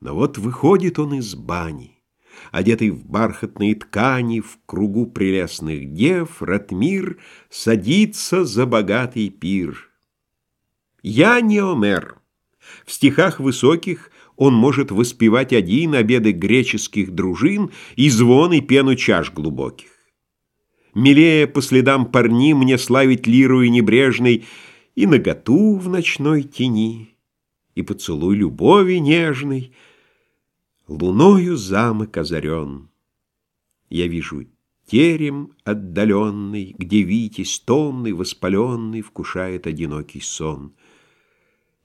Но вот выходит он из бани, Одетый в бархатные ткани, В кругу прелестных дев, Ратмир садится за богатый пир. Я не Омер. В стихах высоких он может воспевать один обеды греческих дружин и звон и пену чаш глубоких. Милее по следам парни мне славить лиру и небрежной и наготу в ночной тени, и поцелуй любови нежной — Луною замок озарен. Я вижу терем отдаленный, Где Витязь томный, воспаленный Вкушает одинокий сон.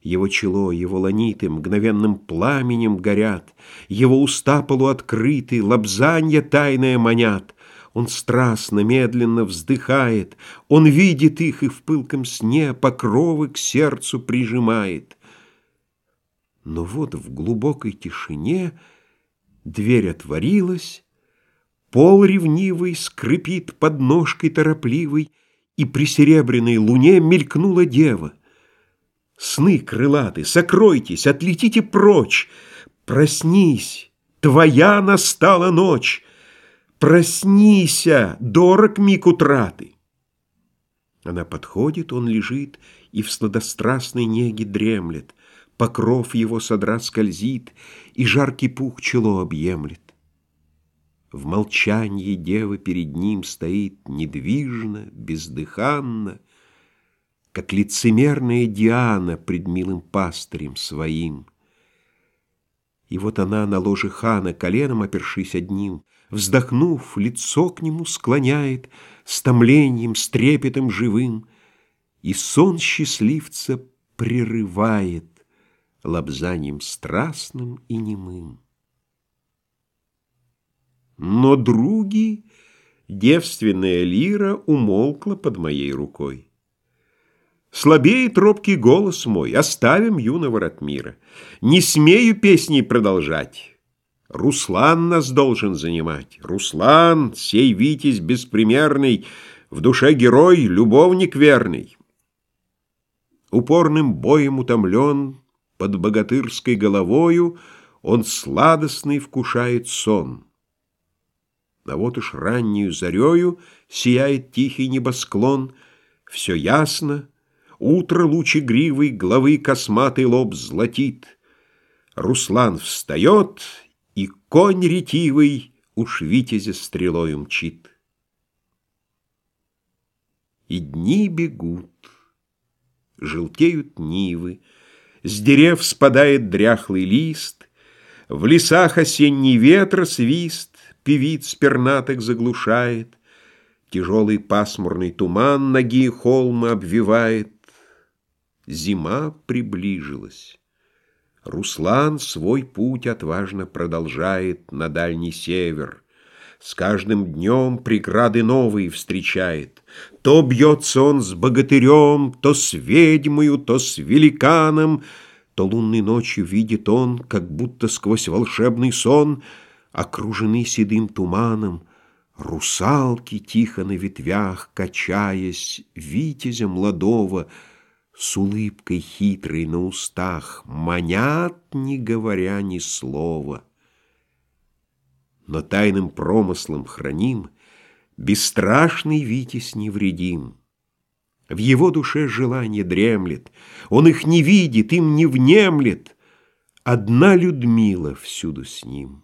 Его чело, его ланиты Мгновенным пламенем горят, Его уста полуоткрыты, Лобзанья тайное манят. Он страстно, медленно вздыхает, Он видит их и в пылком сне Покровы к сердцу прижимает. Но вот в глубокой тишине — Дверь отворилась, пол ревнивый скрипит под ножкой торопливой, И при серебряной луне мелькнула дева. Сны крылаты, сокройтесь, отлетите прочь, Проснись, твоя настала ночь, Проснися, дорог миг утраты. Она подходит, он лежит И в сладострастной неге дремлет, Покров его содрат скользит, И жаркий пух чело объемлет. В молчании дева перед ним Стоит недвижно, бездыханно, Как лицемерная Диана Пред милым пастырем своим. И вот она на ложе хана, Коленом опершись одним, Вздохнув, лицо к нему склоняет С томлением, с трепетом живым, И сон счастливца прерывает лобзанием страстным и немым. Но други, девственная лира умолкла под моей рукой. Слабеет робкий голос мой, оставим юного Ратмира. Не смею песней продолжать. Руслан нас должен занимать. Руслан, сей витязь беспримерный, В душе герой, любовник верный. Упорным боем утомлен, под богатырской головою Он сладостный вкушает сон. А вот уж раннюю зарею Сияет тихий небосклон, Все ясно, утро луч игривый Главы косматый лоб золотит. Руслан встает, и конь ретивый Уж витязя стрелою мчит. И дни бегут, желтеют нивы, с дерев спадает дряхлый лист, В лесах осенний ветра свист Певиц пернатых заглушает, Тяжелый пасмурный туман Ноги холма обвивает. Зима приближилась. Руслан свой путь отважно продолжает На дальний север. С каждым днем преграды новые встречает. То бьется он с богатырем, то с ведьмою, то с великаном, то лунной ночью видит он, как будто сквозь волшебный сон, окруженный седым туманом, русалки тихо на ветвях, качаясь, витязя молодого, с улыбкой хитрой на устах, манят, не говоря ни слова но тайным промыслом храним, Бесстрашный Витязь невредим. В его душе желание дремлет, Он их не видит, им не внемлет, Одна Людмила всюду с ним.